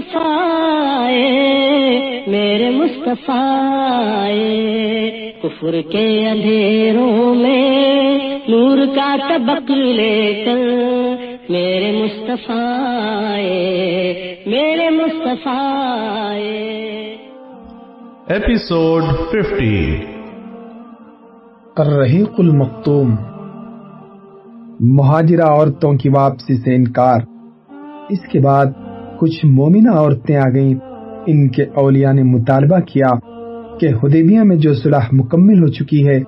مصطفیٰ میرے مصطفیٰ۔ کفر کے اندھیروں میں نور کا طبق لے کر میرے مصطفیٰ میرے مصطفیٰ۔ Episode 50 الرحیق المختوم مہاجرہ عورتوں کی واپسی سے انکار اس کے بعد کچھ مومنہ عورتیں آ گئیں۔ ان کے اولیاء نے مطالبہ کیا کہ حدیبیہ میں جو صلح مکمل ہو چکی ہے،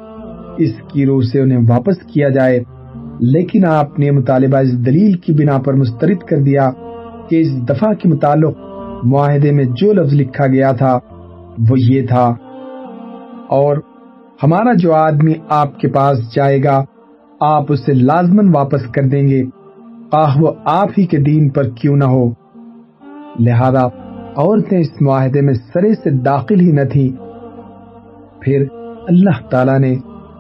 اس کی روح سے انہیں واپس کیا جائے۔ لیکن آپ نے مطالبہ اس دلیل کی بنا پر مسترد کر دیا کہ اس دفعہ کے متعلق معاہدے میں جو لفظ لکھا گیا تھا، وہ یہ تھا۔ اور ہمارا جو آدمی آپ کے پاس جائے گا، آپ اسے لازمن واپس کر دیں گے۔ آہ، وہ آپ ہی کے دین پر کیوں نہ ہو؟ لہذا عورتیں اس معاہدے میں سرے سے داخل ہی نہ تھی پھر اللہ تعالی نے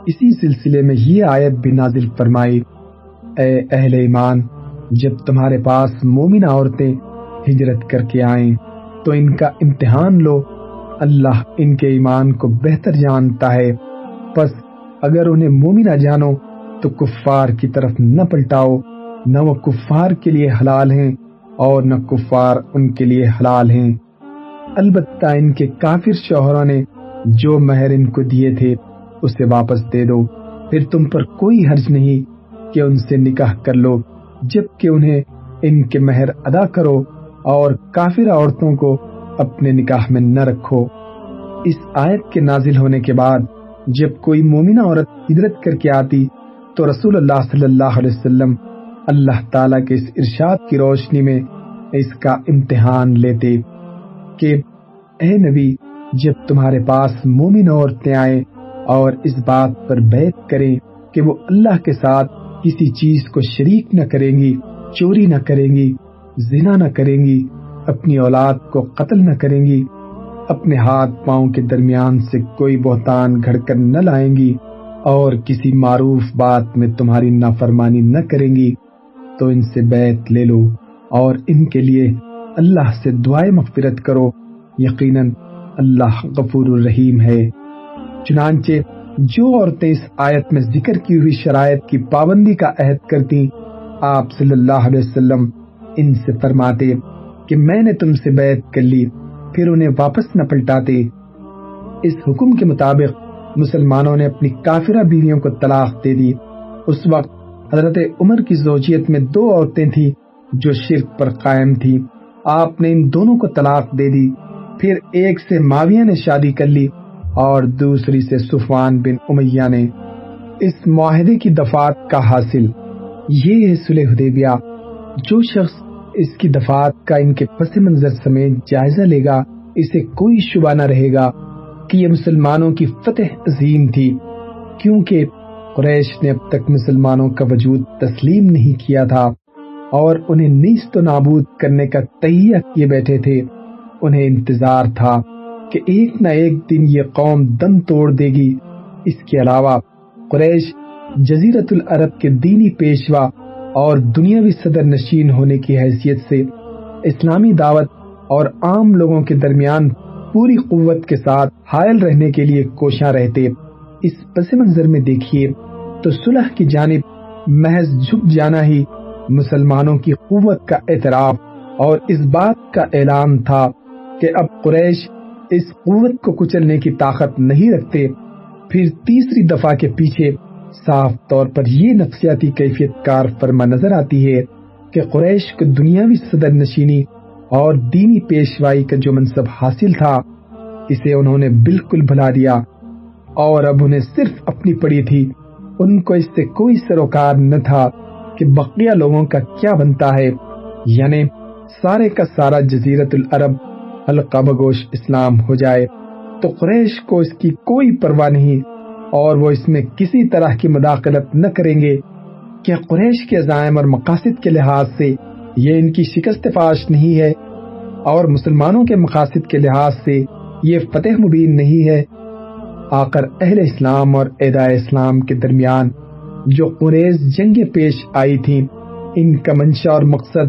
اسی سلسلے میں یہ آیت بھی نازل فرمائی، اے اہل ایمان، جب تمہارے پاس مومن عورتیں ہجرت کر کے آئیں تو ان کا امتحان لو۔ اللہ ان کے ایمان کو بہتر جانتا ہے۔ پس اگر انہیں مومنہ جانو تو کفار کی طرف نہ پلٹاؤ، نہ وہ کفار کے لیے حلال ہیں۔ اور نہ کفار ان کے لیے حلال ہیں۔ البتہ ان کے کافر شوہروں نے جو مہر ان کو دیے تھے، اسے واپس دے دو۔ پھر تم پر کوئی حرج نہیں کہ ان سے نکاح کر لو جبکہ انہیں ان کے مہر ادا کرو اور کافر عورتوں کو اپنے نکاح میں نہ رکھو۔ اس آیت کے نازل ہونے کے بعد جب کوئی مومنہ عورت ہجرت کر کے آتی تو رسول اللہ صلی اللہ علیہ وسلم اللہ تعالی کے اس ارشاد کی روشنی میں اس کا امتحان لیتے کہ اے نبی، جب تمہارے پاس مومن عورتیں آئیں اور اس بات پر بیعت کریں کہ وہ اللہ کے ساتھ کسی چیز کو شریک نہ کریں گی، چوری نہ کریں گی، زنا نہ کریں گی، اپنی اولاد کو قتل نہ کریں گی، اپنے ہاتھ پاؤں کے درمیان سے کوئی بہتان گھڑ کر نہ لائیں گی اور کسی معروف بات میں تمہاری نافرمانی نہ کریں گی تو ان سے بیعت لے لو اور ان کے لیے اللہ سے دعائیں مغفرت کرو۔ یقیناً اللہ غفور الرحیم ہے۔ چنانچہ جو عورتیں اس آیت میں ذکر کی ہوئی شرائط کی پابندی کا عہد کرتی، آپ صلی اللہ علیہ وسلم ان سے فرماتے کہ میں نے تم سے بیعت کر لی، پھر انہیں واپس نہ پلٹاتے۔ اس حکم کے مطابق مسلمانوں نے اپنی کافرہ بیویوں کو طلاق دے دی۔ اس وقت حضرت عمر کی زوجیت میں دو عورتیں تھیں جو شرک پر قائم تھی آپ نے ان دونوں کو طلاق دے دی۔ پھر ایک سے معاویہ نے شادی کر لی اور دوسری سے صفوان بن امیہ نے۔ اس معاہدے کی دفات کا حاصل۔ یہ ہے صلح حدیبیہ۔ جو شخص اس کی دفات کا ان کے پس منظر سمیت جائزہ لے گا، اسے کوئی شبہ نہ رہے گا کہ یہ مسلمانوں کی فتح عظیم تھی۔ کیونکہ قریش نے اب تک مسلمانوں کا وجود تسلیم نہیں کیا تھا اور انہیں نیست و نابود کرنے کا تہیہ کیے بیٹھے تھے۔ انہیں انتظار تھا کہ ایک نہ ایک دن یہ قوم دم توڑ دے گی۔ اس کے علاوہ قریش جزیرت العرب کے دینی پیشوا اور دنیاوی صدر نشین ہونے کی حیثیت سے اسلامی دعوت اور عام لوگوں کے درمیان پوری قوت کے ساتھ حائل رہنے کے لیے کوشاں رہتے۔ اس پس منظر میں دیکھیے تو صلح کی جانب محض جھک جانا ہی مسلمانوں کی قوت کا اعتراف اور اس بات کا اعلان تھا کہ اب قریش اس قوت کو کچلنے کی طاقت نہیں رکھتے، پھر تیسری دفعہ کے پیچھے صاف طور پر یہ نفسیاتی کیفیت کار فرما نظر آتی ہے کہ قریش کو دنیاوی صدر نشینی اور دینی پیشوائی کا جو منصب حاصل تھا، اسے انہوں نے بالکل بھلا دیا۔ اور اب انہیں صرف اپنی پڑی تھی۔ ان کو اس سے کوئی سروکار نہ تھا کہ بقیہ لوگوں کا کیا بنتا ہے۔ یعنی سارے کا سارا جزیرت العرب القاب گوش اسلام ہو جائے۔ تو قریش کو اس کی کوئی پرواہ نہیں۔ اور وہ اس میں کسی طرح کی مداخلت نہ کریں گے کہ قریش کے عزائم اور مقاصد کے لحاظ سے یہ ان کی شکست فاش نہیں ہے۔ اور مسلمانوں کے مقاصد کے لحاظ سے یہ فتح مبین نہیں ہے۔ آخر اہل اسلام اور ادا اسلام کے درمیان جو قریض جنگیں پیش آئی تھیں، ان کا منشا اور مقصد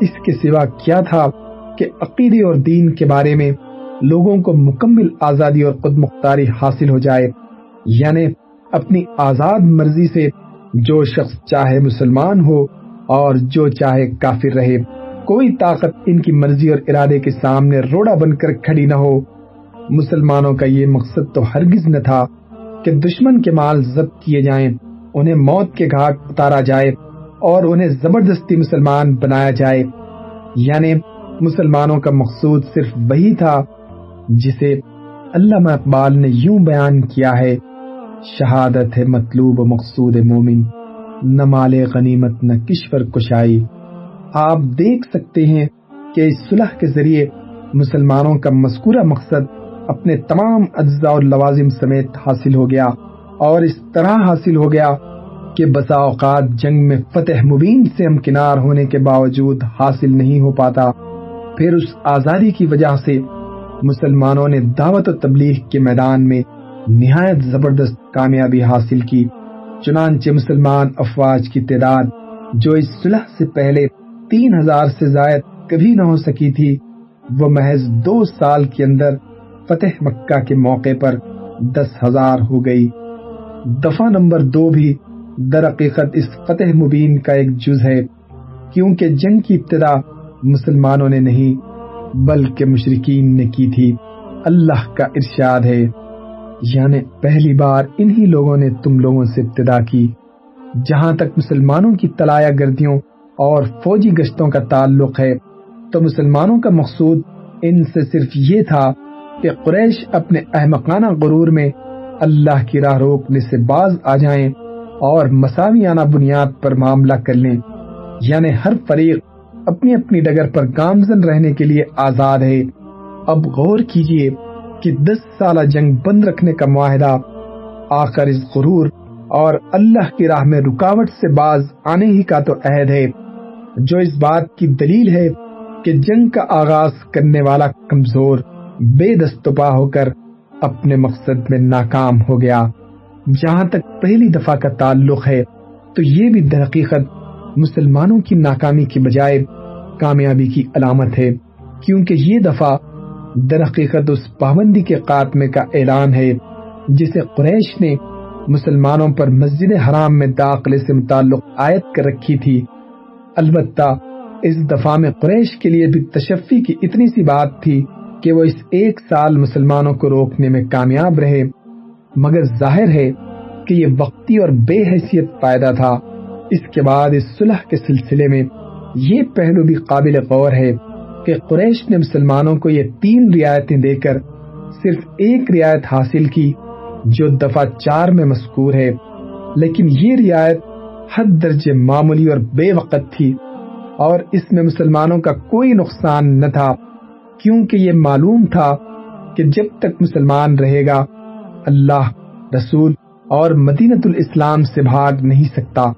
اس کے سوا کیا تھا کہ عقیدے اور دین کے بارے میں لوگوں کو مکمل آزادی اور خود مختاری حاصل ہو جائے یعنی اپنی آزاد مرضی سے جو شخص چاہے مسلمان ہو اور جو چاہے کافر رہے۔ کوئی طاقت ان کی مرضی اور ارادے کے سامنے روڑا بن کر کھڑی نہ ہو۔ مسلمانوں کا یہ مقصد تو ہرگز نہ تھا کہ دشمن کے مال ضبط کیے جائیں، انہیں موت کے گھاٹ اتارا جائے اور انہیں زبردستی مسلمان بنایا جائے۔ یعنی مسلمانوں کا مقصود صرف وہی تھا جسے علامہ اقبال نے یوں بیان کیا ہے، شہادت ہے مطلوب و مقصود مومن، نہ مال غنیمت، نہ کشور کشائی۔ آپ دیکھ سکتے ہیں کہ اس صلح کے ذریعے مسلمانوں کا مذکورہ مقصد اپنے تمام اجزاء اور لوازم سمیت حاصل ہو گیا اور اس طرح حاصل ہو گیا کہ بسا اوقات جنگ میں فتح مبین سے امکنار ہونے کے باوجود حاصل نہیں ہو پاتا۔ پھر اس آزادی کی وجہ سے مسلمانوں نے دعوت و تبلیغ کے میدان میں نہایت زبردست کامیابی حاصل کی۔ چنانچہ مسلمان افواج کی تعداد جو اس صلح سے پہلے تین ہزار سے زائد کبھی نہ ہو سکی تھی، وہ محض دو سال کے اندر فتح مکہ کے موقع پر دس ہزار ہو گئی۔ دفعہ نمبر دو بھی در حقیقت اس فتح مبین کا ایک جز ہے، کیونکہ جنگ کی ابتدا مسلمانوں نے نہیں، بلکہ مشرقین نے کی تھی۔ اللہ کا ارشاد ہے۔ یعنی پہلی بار انہی لوگوں نے تم لوگوں سے ابتدا کی، جہاں تک مسلمانوں کی تلایا گردیوں اور فوجی گشتوں کا تعلق ہے۔ تو مسلمانوں کا مقصود ان سے صرف یہ تھا کہ قریش اپنے احمقانہ غرور میں اللہ کی راہ روکنے سے باز آ جائیں اور مساویانہ بنیاد پر معاملہ کر لیں۔ یعنی ہر فریق اپنی اپنی ڈگر پر گامزن رہنے کے لیے آزاد ہے۔ اب غور کیجیے کہ دس سالہ جنگ بند رکھنے کا معاہدہ آخر اس غرور اور اللہ کی راہ میں رکاوٹ سے باز آنے ہی کا تو عہد ہے۔ جو اس بات کی دلیل ہے کہ جنگ کا آغاز کرنے والا کمزور بے دستپا ہو کر اپنے مقصد میں ناکام ہو گیا۔ جہاں تک پہلی دفعہ کا تعلق ہے، تو یہ بھی در حقیقت مسلمانوں کی ناکامی کی بجائے کامیابی کی علامت ہے، کیونکہ یہ دفعہ در حقیقت اس پابندی کے خاتمے کا اعلان ہے، جسے قریش نے مسلمانوں پر مسجد حرام میں داخلے سے متعلق آیت کر رکھی تھی۔ البتہ اس دفعہ میں قریش کے لیے بھی تشفی کی اتنی سی بات تھی کہ وہ اس ایک سال مسلمانوں کو روکنے میں کامیاب رہے۔ مگر ظاہر ہے کہ یہ وقتی اور بے حیثیت فائدہ تھا۔ اس کے بعد اس صلح کے سلسلے میں یہ پہلو بھی قابل غور ہے کہ قریش نے مسلمانوں کو یہ تین رعایتیں دے کر صرف ایک رعایت حاصل کی، جو دفعہ چار میں مذکور ہے۔ لیکن یہ رعایت حد درجے معمولی اور بے وقت تھی اور اس میں مسلمانوں کا کوئی نقصان نہ تھا۔ کیونکہ یہ معلوم تھا کہ جب تک مسلمان رہے گا، اللہ، رسول اور مدینت الاسلام سے بھاگ نہیں سکتا۔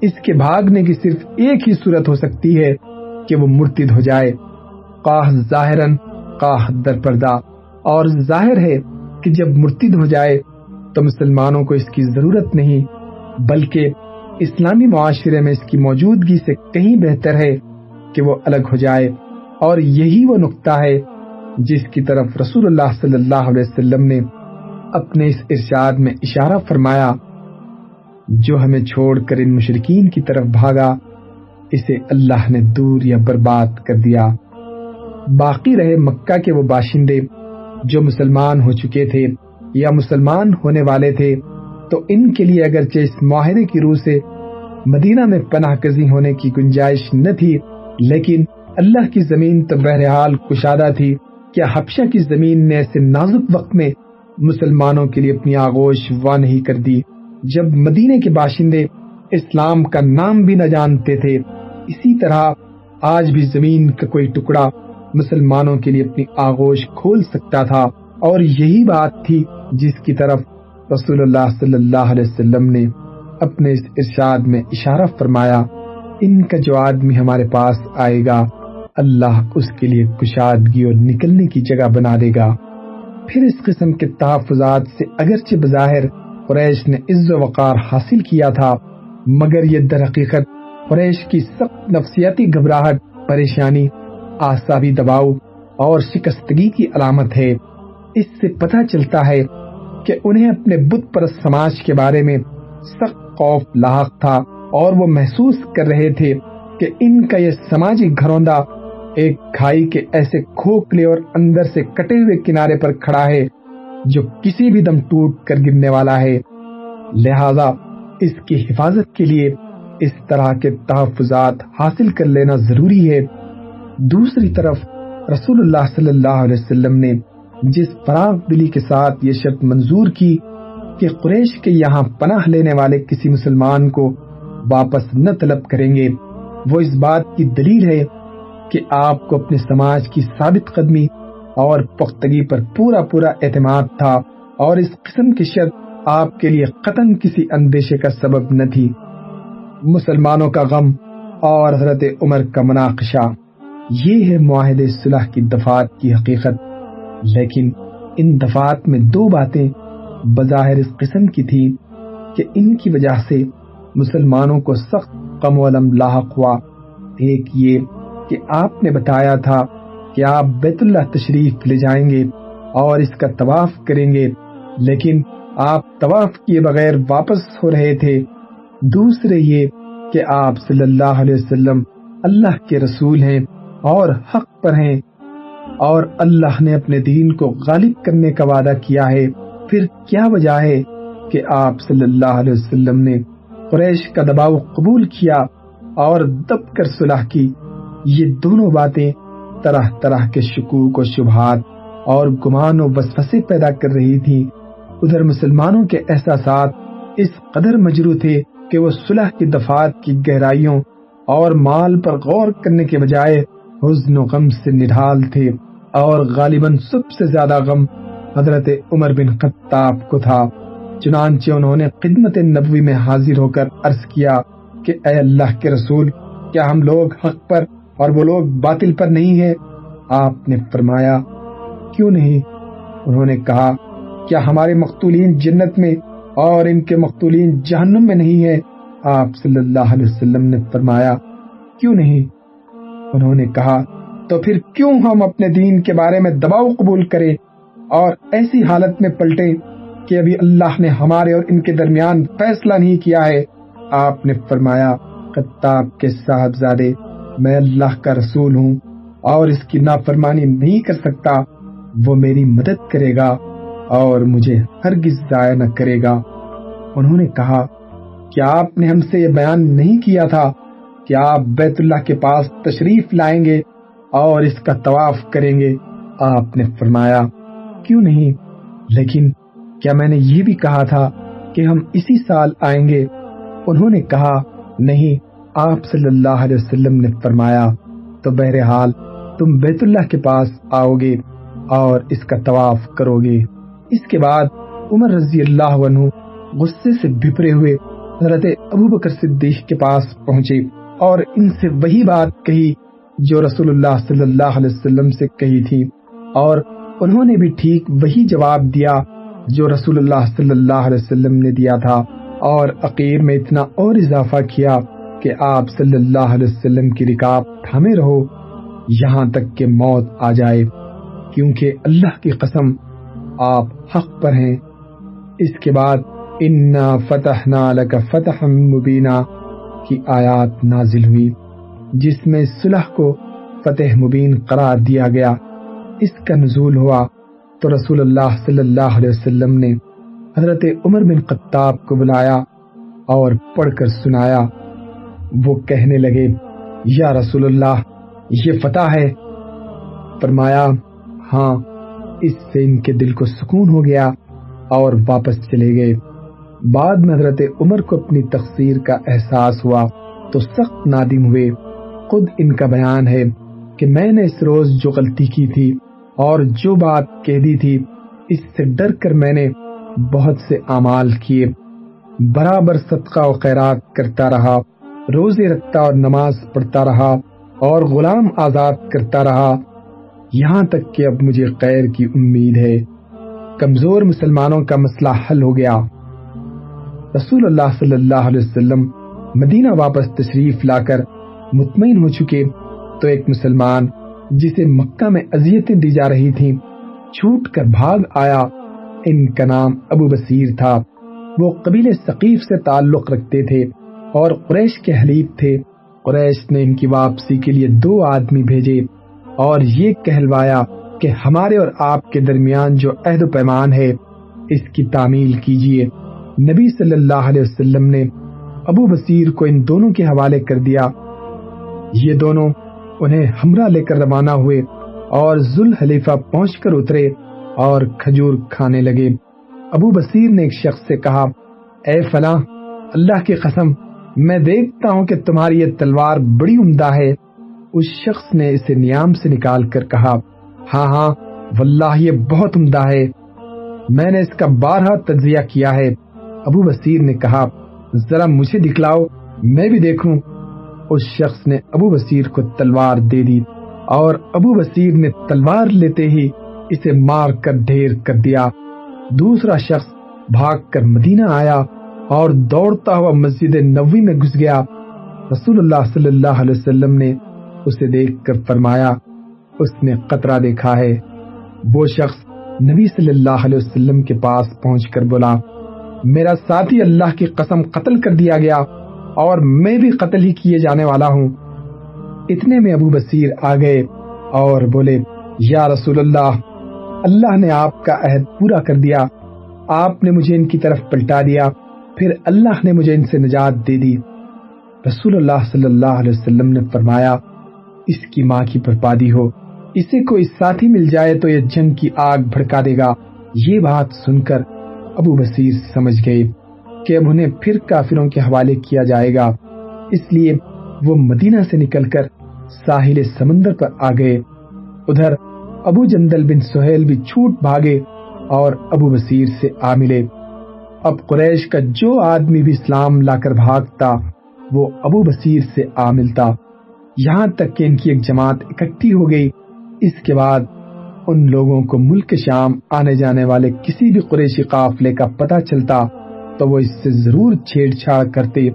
اس کے بھاگنے کی صرف ایک ہی صورت ہو سکتی ہے کہ وہ مرتد ہو جائے۔ قاہ ظاہرن قاہ در پردہ اور ظاہر ہے کہ جب مرتد ہو جائے تو مسلمانوں کو اس کی ضرورت نہیں، بلکہ اسلامی معاشرے میں اس کی موجودگی سے کہیں بہتر ہے کہ وہ الگ ہو جائے۔ اور یہی وہ نقطہ ہے جس کی طرف رسول اللہ صلی اللہ علیہ وسلم نے اپنے اس ارشاد میں اشارہ فرمایا، جو ہمیں چھوڑ کر ان مشرقین کی طرف بھاگا، اسے اللہ نے دور یا برباد کر دیا۔ باقی رہے مکہ کے وہ باشندے جو مسلمان ہو چکے تھے یا مسلمان ہونے والے تھے، تو ان کے لیے اگرچہ اس معاہدے کی روح سے مدینہ میں پناہ کزی ہونے کی گنجائش نہ تھی، لیکن اللہ کی زمین تو بہرحال کشادہ تھی کیا حبشہ کی زمین نے ایسے نازک وقت میں مسلمانوں کے لیے اپنی آغوش وا نہیں کر دی؟ جب مدینے کے باشندے اسلام کا نام بھی نہ جانتے تھے، اسی طرح آج بھی زمین کا کوئی ٹکڑا مسلمانوں کے لیے اپنی آغوش کھول سکتا تھا۔ اور یہی بات تھی جس کی طرف رسول اللہ صلی اللہ علیہ وسلم نے اپنے اس ارشاد میں اشارہ فرمایا، ان کا جو آدمی ہمارے پاس آئے گا اللہ اس کے لیے کشادگی اور نکلنے کی جگہ بنا دے گا۔ پھر اس قسم کے تحفظات سے اگرچہ بظاہر قریش نے عز و وقار حاصل کیا تھا، مگر یہ در حقیقت قریش کی سخت نفسیاتی گھبراہٹ، پریشانی، آسابی دباؤ اور شکستگی کی علامت ہے۔ اس سے پتہ چلتا ہے کہ انہیں اپنے بت پرست سماج کے بارے میں سخت خوف، لاحق تھا اور وہ محسوس کر رہے تھے کہ ان کا یہ سماجی گھروندہ ایک کھائی کے ایسے کھوکھلے اور اندر سے کٹے ہوئے کنارے پر کھڑا ہے، جو کسی بھی دم ٹوٹ کر گرنے والا ہے۔ لہذا اس کی حفاظت کے لیے اس طرح کے تحفظات حاصل کر لینا ضروری ہے۔ دوسری طرف، رسول اللہ صلی اللہ علیہ وسلم نے جس فراغ دلی کے ساتھ یہ شرط منظور کی کہ قریش کے یہاں پناہ لینے والے کسی مسلمان کو واپس نہ طلب کریں گے، وہ اس بات کی دلیل ہے کہ آپ کو اپنے سماج کی ثابت قدمی اور پختگی پر پورا پورا اعتماد تھا اور اس قسم کی شرط آپ کے لیے قطن کسی اندیشے کا سبب نہ تھی۔ مسلمانوں کا غم اور حضرت عمر کا مناقشہ، یہ ہے معاہدے صلح کی دفات کی حقیقت۔ لیکن ان دفات میں دو باتیں بظاہر اس قسم کی تھی کہ ان کی وجہ سے مسلمانوں کو سخت کم و علم لاحق ہوا۔ ایک یہ کہ آپ نے بتایا تھا کہ آپ بیت اللہ تشریف لے جائیں گے اور اس کا طواف کریں گے، لیکن آپ طواف کیے بغیر واپس ہو رہے تھے۔ دوسرے یہ کہ آپ صلی اللہ علیہ وسلم اللہ کے رسول ہیں اور حق پر ہیں، اور اللہ نے اپنے دین کو غالب کرنے کا وعدہ کیا ہے۔ پھر کیا وجہ ہے کہ آپ صلی اللہ علیہ وسلم نے قریش کا دباؤ قبول کیا اور دب کر صلح کی؟ یہ دونوں باتیں طرح طرح کے شکوک و شبہات اور گمان و وسوسے پیدا کر رہی تھی ادھر مسلمانوں کے احساسات اس قدر مجرو تھے کہ وہ صلح کی دفات کی گہرائیوں اور مال پر غور کرنے کے بجائے حزن و غم سے نڈھال تھے اور غالباً سب سے زیادہ غم حضرت عمر بن خطاب کو تھا۔ چنانچہ انہوں نے خدمت نبوی میں حاضر ہو کر عرض کیا کہ اے اللہ کے رسول، کیا ہم لوگ حق پر اور وہ لوگ باطل پر نہیں ہیں آپ نے فرمایا، کیوں نہیں؟ انہوں نے کہا، کیا ہمارے مقتولین جنت میں اور ان کے مقتولین جہنم میں نہیں ہے آپ صلی اللہ علیہ وسلم نے فرمایا، کیوں نہیں؟ انہوں نے کہا، تو پھر کیوں ہم اپنے دین کے بارے میں دباؤ قبول کریں اور ایسی حالت میں پلٹے کہ ابھی اللہ نے ہمارے اور ان کے درمیان فیصلہ نہیں کیا ہے؟ آپ نے فرمایا، خطاب کے صاحبزادے میں اللہ کا رسول ہوں اور اس کی نافرمانی نہیں کر سکتا، وہ میری مدد کرے گا اور مجھے ہرگز ضائع نہ کرے گا۔ انہوں نے کہا، کیا آپ نے ہم سے یہ بیان نہیں کیا تھا؟ کہ آپ بیت اللہ کے پاس تشریف لائیں گے اور اس کا طواف کریں گے؟ آپ نے فرمایا، کیوں نہیں؟ لیکن کیا میں نے یہ بھی کہا تھا کہ ہم اسی سال آئیں گے؟ انہوں نے کہا، نہیں آپ صلی اللہ علیہ وسلم نے فرمایا، تو بہرحال تم بیت اللہ کے پاس آؤ گے اور اس کا طواف کرو گے اس کے بعد عمر رضی اللہ عنہ غصے سے بپرے ہوئے حضرت ابو بکر صدیق کے پاس پہنچے اور ان سے وہی بات کہی جو رسول اللہ صلی اللہ علیہ وسلم سے کہی تھی۔ اور انہوں نے بھی ٹھیک وہی جواب دیا جو رسول اللہ صلی اللہ علیہ وسلم نے دیا تھا۔ اور عقیر میں اتنا اور اضافہ کیا کہ آپ صلی اللہ علیہ وسلم کی رکاب تھامے رہو، یہاں تک کہ موت آ جائے، کیونکہ اللہ کی قسم آپ حق پر ہیں۔ اس کے بعد، انا فتح لک فتح مبینہ کی آیات نازل ہوئی، جس میں صلح کو فتح مبین قرار دیا گیا۔ اس کا نزول ہوا تو رسول اللہ صلی اللہ علیہ وسلم نے حضرت عمر بن قطاب کو بلایا اور پڑھ کر سنایا۔ وہ کہنے لگے، یا رسول اللہ، یہ فتح ہے؟ فرمایا ہاں اس سے ان کے دل کو سکون ہو گیا اور واپس چلے گئے۔ بعد میں حضرت عمر کو اپنی تقسیر کا احساس ہوا تو سخت نادم ہوئے۔ خود ان کا بیان ہے کہ میں نے اس روز جو غلطی کی تھی اور جو بات کہہ دی تھی، اس سے ڈر کر میں نے بہت سے اعمال کیے۔ برابر صدقہ و خیرات کرتا رہا۔ روزے رکھتا اور نماز پڑھتا رہا اور غلام آزاد کرتا رہا۔ یہاں تک کہ اب مجھے خیر کی امید ہے۔ کمزور مسلمانوں کا مسئلہ حل ہو گیا۔ رسول اللہ صلی اللہ علیہ وسلم مدینہ واپس تشریف لا کر مطمئن ہو چکے۔ تو ایک مسلمان جسے مکہ میں اذیتیں دی جا رہی تھیں، چھوٹ کر بھاگ آیا۔ ان کا نام ابو بصیر تھا۔ وہ قبیل ثقیف سے تعلق رکھتے تھے۔ اور قریش کے حلیب تھے۔ قریش نے ان کی واپسی کے لیے دو آدمی بھیجے اور یہ کہلوایا کہ ہمارے اور آپ کے درمیان جو عہد و پیمان ہے، اس کی تعمیل کیجیے نبی صلی اللہ علیہ وسلم نے ابو بصیر کو ان دونوں کے حوالے کر دیا۔ یہ دونوں انہیں ہمراہ لے کر روانہ ہوئے اور ذل حلیفہ پہنچ کر اترے اور کھجور کھانے لگے۔ ابو بصیر نے ایک شخص سے کہا، اے فلاں، اللہ کی قسم میں دیکھتا ہوں کہ تمہاری یہ تلوار بڑی عمدہ ہے۔ اس شخص نے اسے نیام سے نکال کر کہا ہاں ہاں واللہ، یہ بہت عمدہ ہے۔ میں نے اس کا بارہا تجزیہ کیا ہے۔ ابو بصیر نے کہا، ذرا مجھے دکھلاؤ، میں بھی دیکھوں۔ اس شخص نے ابو بصیر کو تلوار دے دی اور ابو بصیر نے تلوار لیتے ہی اسے مار کر ڈھیر کر دیا۔ دوسرا شخص بھاگ کر مدینہ آیا۔ اور دوڑتا ہوا مسجد نبوی میں گھس گیا۔ رسول اللہ صلی اللہ علیہ وسلم نے اسے دیکھ کر فرمایا، اس نے قطرہ دیکھا ہے۔ وہ شخص نبی صلی اللہ علیہ وسلم کے پاس پہنچ کر بولا، میرا ساتھی اللہ کی قسم قتل کر دیا گیا اور میں بھی قتل ہی کیے جانے والا ہوں۔ اتنے میں ابو بصیر آ گئے اور بولے، یا رسول اللہ اللہ نے آپ کا عہد پورا کر دیا۔ آپ نے مجھے ان کی طرف پلٹا دیا۔ پھر اللہ نے مجھے ان سے نجات دے دی۔ رسول اللہ صلی اللہ علیہ وسلم نے فرمایا، اس کی ماں کی بربادی ہو، اسے کوئی ساتھی مل جائے تو یہ جنگ کی آگ بھڑکا دے گا۔ یہ بات سن کر ابو بصیر سمجھ گئے کہ اب انہیں پھر کافروں کے حوالے کیا جائے گا۔ اس لیے وہ مدینہ سے نکل کر ساحل سمندر پر آ گئے۔ ادھر ابو جندل بن سہیل بھی چھوٹ بھاگے اور ابو بصیر سے آ ملے۔ اب قریش کا جو آدمی بھی اسلام لا کر بھاگتا، وہ ابو بصیر سے آ ملتا۔ یہاں تک کہ ان کی ایک جماعت اکٹھی ہو گئی۔ اس کے بعد ان لوگوں کو ملک شام آنے جانے والے کسی بھی قریشی قافلے کا پتہ چلتا، تو وہ اس سے ضرور چھیڑ چھاڑ کرتے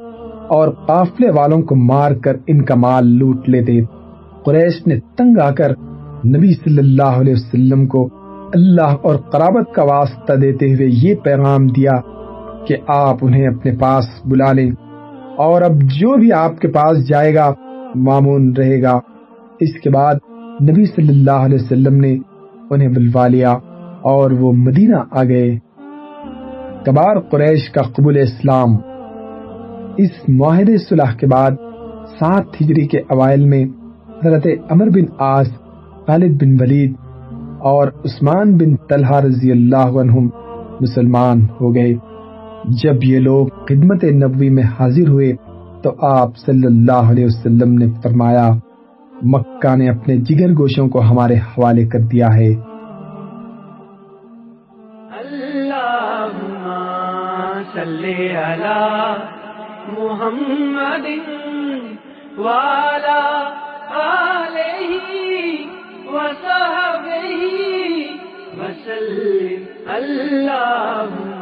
اور قافلے والوں کو مار کر ان کا مال لوٹ لیتے۔ قریش نے تنگ آ کر نبی صلی اللہ علیہ وسلم کو اللہ اور قرابت کا واسطہ دیتے ہوئے یہ پیغام دیا کہ آپ انہیں اپنے پاس بلا لیں۔ اور اب جو بھی آپ کے پاس جائے گا معمون رہے گا۔ اس کے بعد نبی صلی اللہ علیہ وسلم نے انہیں بلوا لیا اور وہ مدینہ آ گئے۔ کبار قریش کا قبول اسلام۔ اس معاہدے صلح کے بعد سات ہجری کے اوائل میں حضرت عمر بن آس خالد بن ولید اور عثمان بن طلحہ رضی اللہ عنہم مسلمان ہو گئے۔ جب یہ لوگ خدمت نبوی میں حاضر ہوئے تو آپ صلی اللہ علیہ وسلم نے فرمایا، مکہ نے اپنے جگر گوشوں کو ہمارے حوالے کر دیا ہے۔ صلی علی محمد والا وصحبه وسلم. اللهم